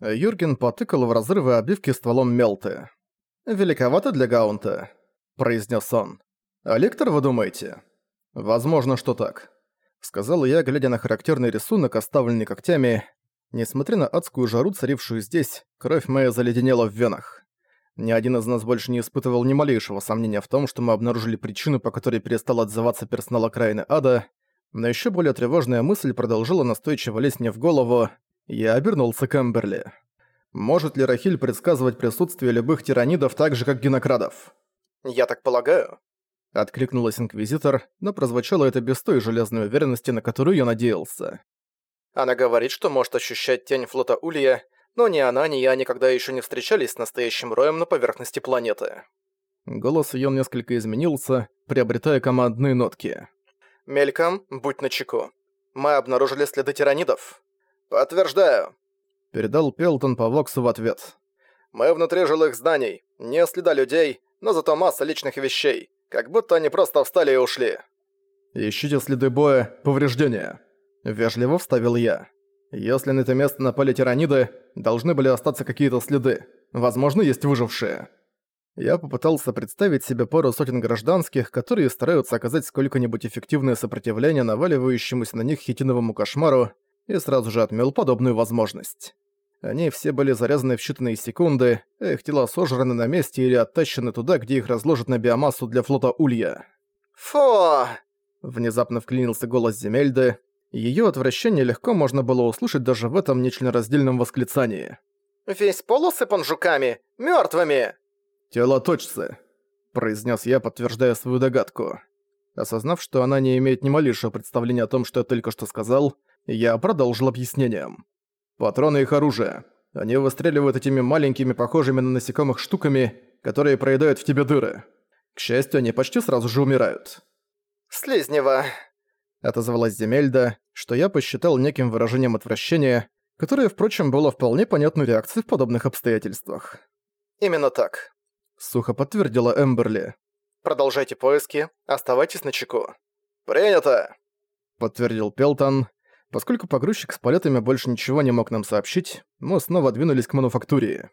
Юрген потыкал в разрывы обивки стволом мелты. «Великовато для Гаунта», — произнес он. «А лектор, вы думаете?» «Возможно, что так», — сказал я, глядя на характерный рисунок, оставленный когтями. Несмотря на адскую жару, царившую здесь, кровь моя заледенела в венах. Ни один из нас больше не испытывал ни малейшего сомнения в том, что мы обнаружили причину, по которой перестал отзываться персонал окраины ада, но еще более тревожная мысль продолжила настойчиво лезть мне в голову. Я обернулся к Эмберли. Может ли Рахиль предсказывать присутствие любых тиранидов так же, как генокрадов? «Я так полагаю», — откликнулась Инквизитор, но прозвучало это без той железной уверенности, на которую я надеялся. «Она говорит, что может ощущать тень флота Улья, но ни она, ни я никогда еще не встречались с настоящим роем на поверхности планеты». Голос её несколько изменился, приобретая командные нотки. «Мельком, будь начеку. Мы обнаружили следы тиранидов». «Подтверждаю», — передал Пелтон по Воксу в ответ. «Мы внутри жилых зданий, не следа людей, но зато масса личных вещей, как будто они просто встали и ушли». «Ищите следы боя, повреждения», — вежливо вставил я. Если на это место напали тираниды, должны были остаться какие-то следы. Возможно, есть выжившие. Я попытался представить себе пару сотен гражданских, которые стараются оказать сколько-нибудь эффективное сопротивление наваливающемуся на них хитиновому кошмару, и сразу же отмел подобную возможность. Они все были зарезаны в считанные секунды, а их тела сожраны на месте или оттащены туда, где их разложат на биомассу для флота Улья. «Фу!» Внезапно вклинился голос Земельды, Её отвращение легко можно было услышать даже в этом нечленораздельном восклицании. «Весь пол усыпан жуками! Мёртвыми!» «Телоточцы», — произнес я, подтверждая свою догадку. Осознав, что она не имеет ни малейшего представления о том, что я только что сказал, я продолжил объяснением. «Патроны их оружия. Они выстреливают этими маленькими, похожими на насекомых штуками, которые проедают в тебе дыры. К счастью, они почти сразу же умирают». «Слизнева», — отозвалась Земельда, что я посчитал неким выражением отвращения, которое, впрочем, было вполне понятной реакцией в подобных обстоятельствах. «Именно так», — сухо подтвердила Эмберли. «Продолжайте поиски, оставайтесь на чеку». «Принято!» — подтвердил Пелтон. Поскольку погрузчик с полетами больше ничего не мог нам сообщить, мы снова двинулись к мануфактуре.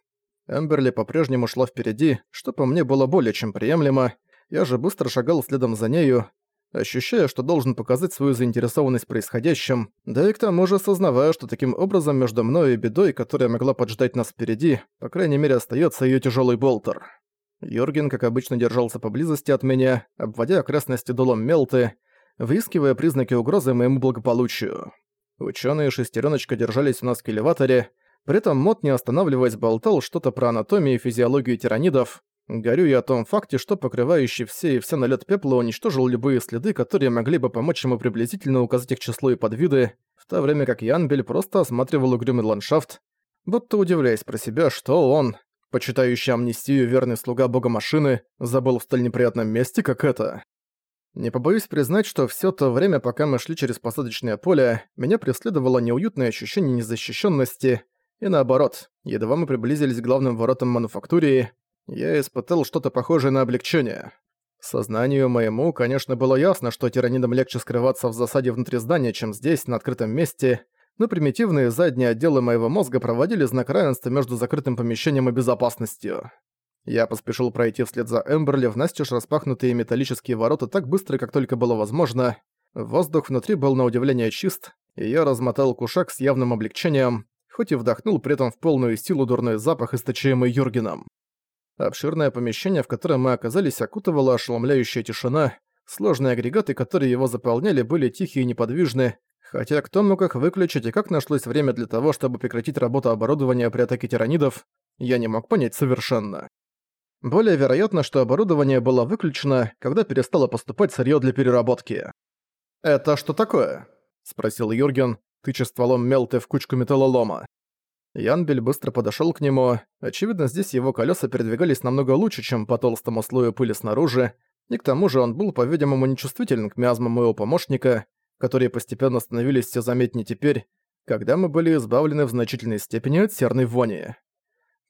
Эмберли по-прежнему шла впереди, что по мне было более чем приемлемо, я же быстро шагал следом за нею, ощущая, что должен показать свою заинтересованность происходящим, да и к тому же осознавая, что таким образом между мной и бедой, которая могла поджидать нас впереди, по крайней мере остается ее тяжелый болтер. Йорген, как обычно, держался поблизости от меня, обводя окрестности дулом мелты, выискивая признаки угрозы моему благополучию. Ученые шестереночка держались у нас в при этом Мот, не останавливаясь, болтал что-то про анатомию и физиологию тиранидов, Горю я о том факте, что покрывающий все и все налет пепла уничтожил любые следы, которые могли бы помочь ему приблизительно указать их число и подвиды, в то время как Янбель просто осматривал угрюмый ландшафт, будто удивляясь про себя, что он, почитающий амнистию верный слуга бога машины, забыл в столь неприятном месте, как это. Не побоюсь признать, что все то время, пока мы шли через посадочное поле, меня преследовало неуютное ощущение незащищенности, и наоборот, едва мы приблизились к главным воротам мануфактурии, я испытал что-то похожее на облегчение. Сознанию моему, конечно, было ясно, что тиранидам легче скрываться в засаде внутри здания, чем здесь, на открытом месте, но примитивные задние отделы моего мозга проводили знак равенства между закрытым помещением и безопасностью. Я поспешил пройти вслед за Эмберли в настежь распахнутые металлические ворота так быстро, как только было возможно. Воздух внутри был на удивление чист, и я размотал кушак с явным облегчением, хоть и вдохнул при этом в полную силу дурной запах, источаемый Юргеном. Обширное помещение, в котором мы оказались, окутывала ошеломляющая тишина. Сложные агрегаты, которые его заполняли, были тихие и неподвижны, хотя кто мог их выключить и как нашлось время для того, чтобы прекратить работу оборудования при атаке тиранидов, я не мог понять совершенно. Более вероятно, что оборудование было выключено, когда перестало поступать сырье для переработки. «Это что такое?» — спросил Юрген, тыча стволом мелты в кучку металлолома. Янбель быстро подошёл к нему. Очевидно, здесь его колёса передвигались намного лучше, чем по толстому слою пыли снаружи, и к тому же он был, по-видимому, нечувствителен к миазмам моего помощника, которые постепенно становились всё заметнее теперь, когда мы были избавлены в значительной степени от серной вони.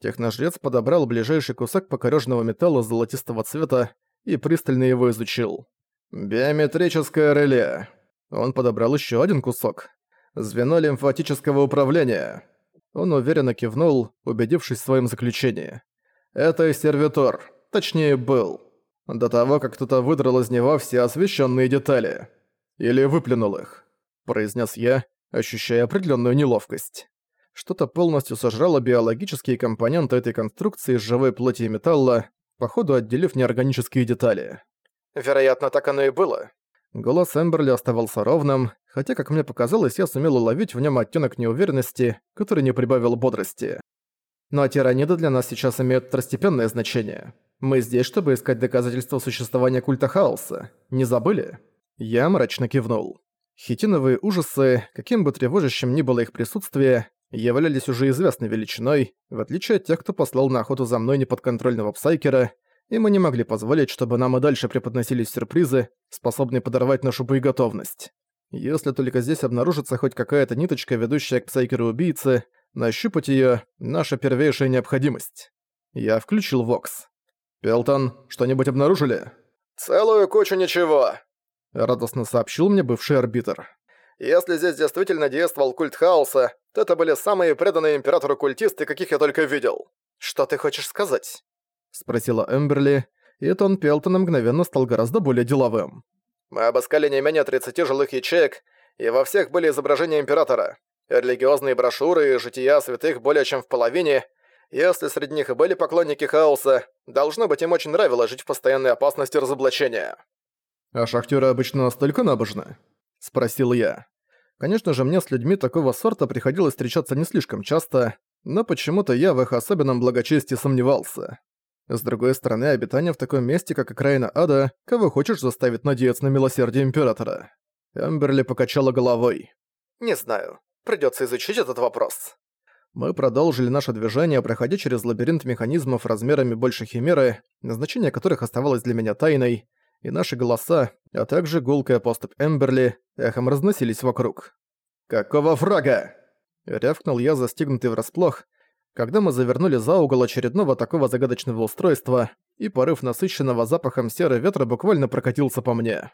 Техножрец подобрал ближайший кусок покорёженного металла золотистого цвета и пристально его изучил. «Биометрическое реле». Он подобрал ещё один кусок. «Звено лимфатического управления». Он уверенно кивнул, убедившись в своем заключении. «Это сервитор. Точнее, был. До того, как кто-то выдрал из него все освещенные детали. Или выплюнул их», — произнес я, ощущая определенную неловкость. Что-то полностью сожрало биологические компоненты этой конструкции из живой плоти и металла, походу отделив неорганические детали. «Вероятно, так оно и было». Голос Эмберли оставался ровным, хотя, как мне показалось, я сумел уловить в нем оттенок неуверенности, который не прибавил бодрости. Но тираниды для нас сейчас имеют второстепенное значение. Мы здесь, чтобы искать доказательства существования культа хаоса. Не забыли? Я мрачно кивнул. Хитиновые ужасы, каким бы тревожащим ни было их присутствие, являлись уже известной величиной, в отличие от тех, кто послал на охоту за мной неподконтрольного псайкера, и мы не могли позволить, чтобы нам и дальше преподносились сюрпризы, способные подорвать нашу боеготовность. Если только здесь обнаружится хоть какая-то ниточка, ведущая к псайкеру-убийце, нащупать её — наша первейшая необходимость. Я включил Вокс. «Пелтон, что-нибудь обнаружили?» «Целую кучу ничего», — радостно сообщил мне бывший арбитр. «Если здесь действительно действовал культ хаоса, то это были самые преданные императору культисты, каких я только видел. Что ты хочешь сказать?» — спросила Эмберли, и тон Пелтона мгновенно стал гораздо более деловым. Мы обыскали не менее 30 жилых ячеек, и во всех были изображения Императора. Религиозные брошюры и жития святых более чем в половине. Если среди них и были поклонники хаоса, должно быть им очень нравилось жить в постоянной опасности разоблачения. «А шахтеры обычно настолько набожны?» – спросил я. Конечно же, мне с людьми такого сорта приходилось встречаться не слишком часто, но почему-то я в их особенном благочестии сомневался. С другой стороны, обитание в таком месте, как окраина ада, кого хочешь заставить надеяться на милосердие Императора. Эмберли покачала головой. «Не знаю. Придётся изучить этот вопрос». Мы продолжили наше движение, проходя через лабиринт механизмов размерами больше химеры, назначение которых оставалось для меня тайной, и наши голоса, а также гулкая поступь Эмберли, эхом разносились вокруг. «Какого врага?» Рявкнул я, застигнутый врасплох, когда мы завернули за угол очередного такого загадочного устройства, и порыв насыщенного запахом серы ветра буквально прокатился по мне.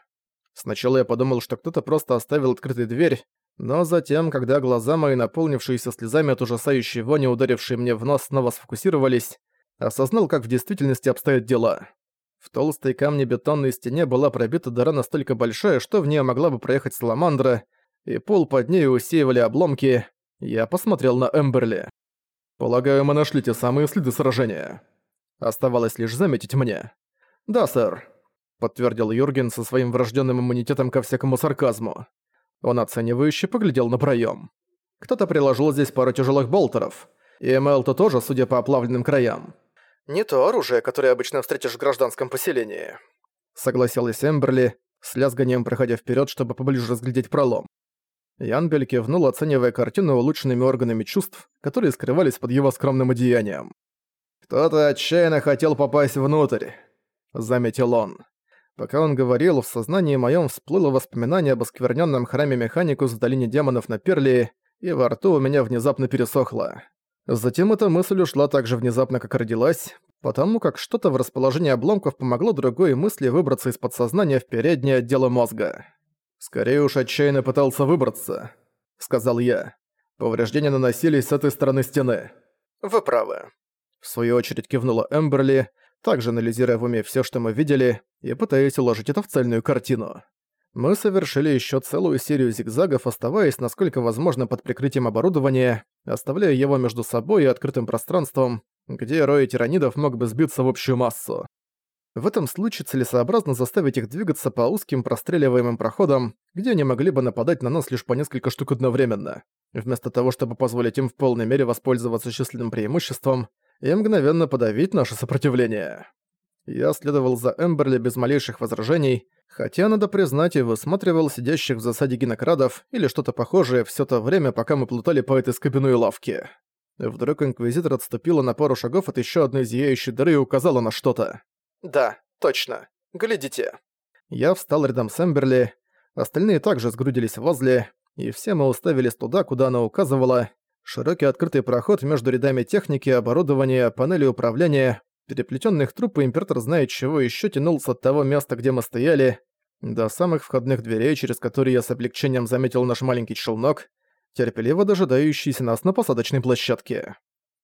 Сначала я подумал, что кто-то просто оставил открытой дверь, но затем, когда глаза мои, наполнившиеся слезами от ужасающей вони, ударившей мне в нос, снова сфокусировались, осознал, как в действительности обстоят дела. В толстой камне бетонной стене была пробита дыра настолько большая, что в нее могла бы проехать саламандра, и пол под ней усеивали обломки. Я посмотрел на Эмберли. «Полагаю, мы нашли те самые следы сражения». Оставалось лишь заметить мне. «Да, сэр», — подтвердил Юрген со своим врожденным иммунитетом ко всякому сарказму. Он оценивающе поглядел на проем. Кто-то приложил здесь пару тяжелых болтеров. И Мэлто тоже, судя по оплавленным краям. «Не то оружие, которое обычно встретишь в гражданском поселении», — согласилась Эмберли, с лязганием проходя вперед, чтобы поближе разглядеть пролом. Янбель кивнул, оценивая картину улучшенными органами чувств, которые скрывались под его скромным одеянием. «Кто-то отчаянно хотел попасть внутрь», — заметил он. Пока он говорил, в сознании моем всплыло воспоминание об оскверненном храме Механикус в долине демонов на Перлии, и во рту у меня внезапно пересохло. Затем эта мысль ушла так же внезапно, как родилась, потому как что-то в расположении обломков помогло другой мысли выбраться из подсознания в переднее отдело мозга. «Скорее уж отчаянно пытался выбраться», — сказал я. Повреждения наносились с этой стороны стены. «Вы правы». В свою очередь кивнула Эмберли, также анализируя в уме всё, что мы видели, и пытаясь уложить это в цельную картину. Мы совершили ещё целую серию зигзагов, оставаясь насколько возможно под прикрытием оборудования, оставляя его между собой и открытым пространством, где рой тиранидов мог бы сбиться в общую массу. В этом случае целесообразно заставить их двигаться по узким простреливаемым проходам, где они могли бы нападать на нас лишь по несколько штук одновременно, вместо того, чтобы позволить им в полной мере воспользоваться численным преимуществом и мгновенно подавить наше сопротивление. Я следовал за Эмберли без малейших возражений, хотя, надо признать, и высматривал сидящих в засаде гинокрадов или что-то похожее все то время, пока мы плутали по этой скобяной лавке. Вдруг Инквизитор отступила на пару шагов от еще одной зияющей дыры и указала на что-то. «Да, точно. Глядите». Я встал рядом с Эмберли, остальные также сгрудились возле, и все мы уставились туда, куда она указывала. Широкий открытый проход между рядами техники, оборудования, панели управления, переплетенных труб и император знает чего еще тянулся от того места, где мы стояли, до самых входных дверей, через которые я с облегчением заметил наш маленький челнок, терпеливо дожидающиеся нас на посадочной площадке.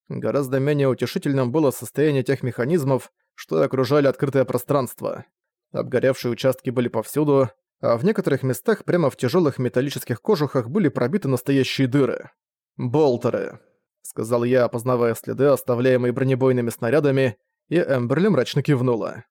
Гораздо менее утешительным было состояние тех механизмов, что окружали открытое пространство. Обгоревшие участки были повсюду, а в некоторых местах прямо в тяжелых металлических кожухах были пробиты настоящие дыры. «Болтеры», — сказал я, опознавая следы, оставляемые бронебойными снарядами, и Эмберли мрачно кивнула.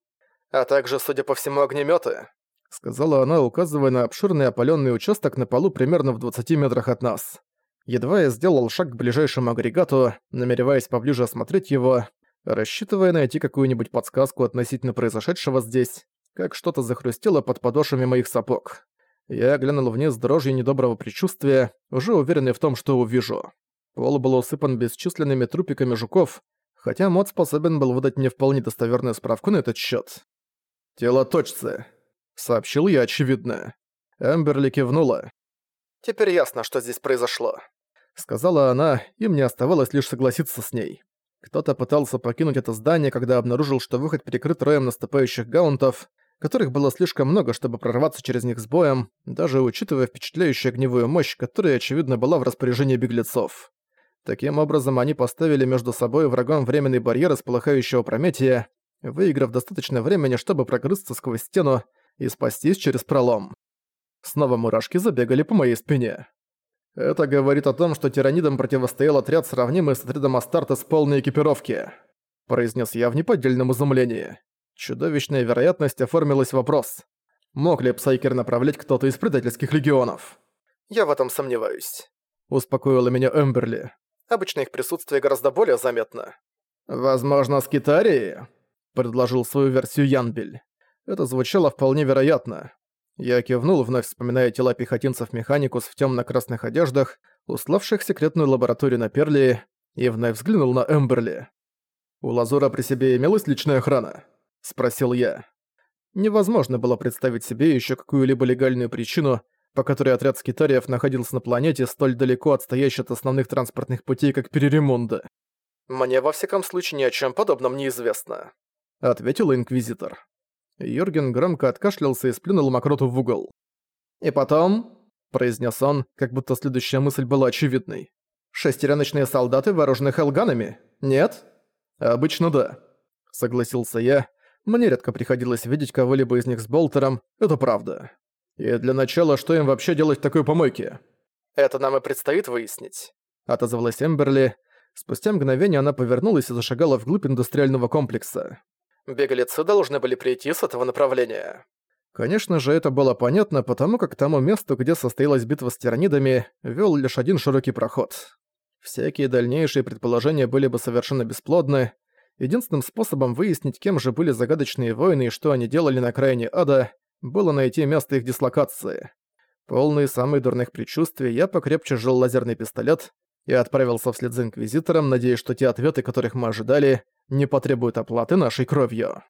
«А также, судя по всему, огнеметы, сказала она, указывая на обширный опаленный участок на полу примерно в 20 метрах от нас. Едва я сделал шаг к ближайшему агрегату, намереваясь поближе осмотреть его, рассчитывая найти какую-нибудь подсказку относительно произошедшего здесь, как что-то захрустело под подошвами моих сапог. Я глянул вниз с дрожью недоброго предчувствия, уже уверенный в том, что увижу. Пол был усыпан бесчисленными трупиками жуков, хотя мод способен был выдать мне вполне достоверную справку на этот счет. «Тело точцы», — сообщил я очевидно. Эмберли кивнула. «Теперь ясно, что здесь произошло», — сказала она, и мне оставалось лишь согласиться с ней. Кто-то пытался покинуть это здание, когда обнаружил, что выход перекрыт роем наступающих гаунтов, которых было слишком много, чтобы прорваться через них с боем, даже учитывая впечатляющую огневую мощь, которая, очевидно, была в распоряжении беглецов. Таким образом, они поставили между собой и врагом временный барьер из полыхающего прометия, выиграв достаточно времени, чтобы прогрызться сквозь стену и спастись через пролом. Снова мурашки забегали по моей спине. Это говорит о том, что тиранидам противостоял отряд, сравнимый с отрядом Астартес полной экипировки. Произнес я в неподдельном изумлении. Чудовищная вероятность оформилась в вопрос. Мог ли Псайкер направлять кто-то из предательских легионов? «Я в этом сомневаюсь», — успокоила меня Эмберли. «Обычно их присутствие гораздо более заметно». «Возможно, скитарии?» — предложил свою версию Янбель. Это звучало вполне вероятно. Я кивнул, вновь вспоминая тела пехотинцев-механикус в темно-красных одеждах, уславших секретную лабораторию на Перли, и вновь взглянул на Эмберли. «У Лазура при себе имелась личная охрана?» – спросил я. Невозможно было представить себе еще какую-либо легальную причину, по которой отряд скитариев находился на планете столь далеко отстоящей от основных транспортных путей, как Переремунда. «Мне во всяком случае ни о чем подобном неизвестно», — ответил Инквизитор. Юрген громко откашлялся и сплюнул мокроту в угол. «И потом», — произнес он, как будто следующая мысль была очевидной, «шестереночные солдаты, вооружены хелганами? Нет?» «Обычно да», — согласился я. «Мне редко приходилось видеть кого-либо из них с болтером, это правда. И для начала, что им вообще делать в такой помойке?» «Это нам и предстоит выяснить», — отозвалась Эмберли. Спустя мгновение она повернулась и зашагала вглубь индустриального комплекса. Беглецы должны были прийти с этого направления. Конечно же, это было понятно, потому как к тому месту, где состоялась битва с тиранидами, вел лишь один широкий проход. Всякие дальнейшие предположения были бы совершенно бесплодны. Единственным способом выяснить, кем же были загадочные воины и что они делали на окраине ада, было найти место их дислокации. Полный самых дурных предчувствий, я покрепче сжал лазерный пистолет и отправился вслед за Инквизитором, надеясь, что те ответы, которых мы ожидали, не потребуют оплаты нашей кровью.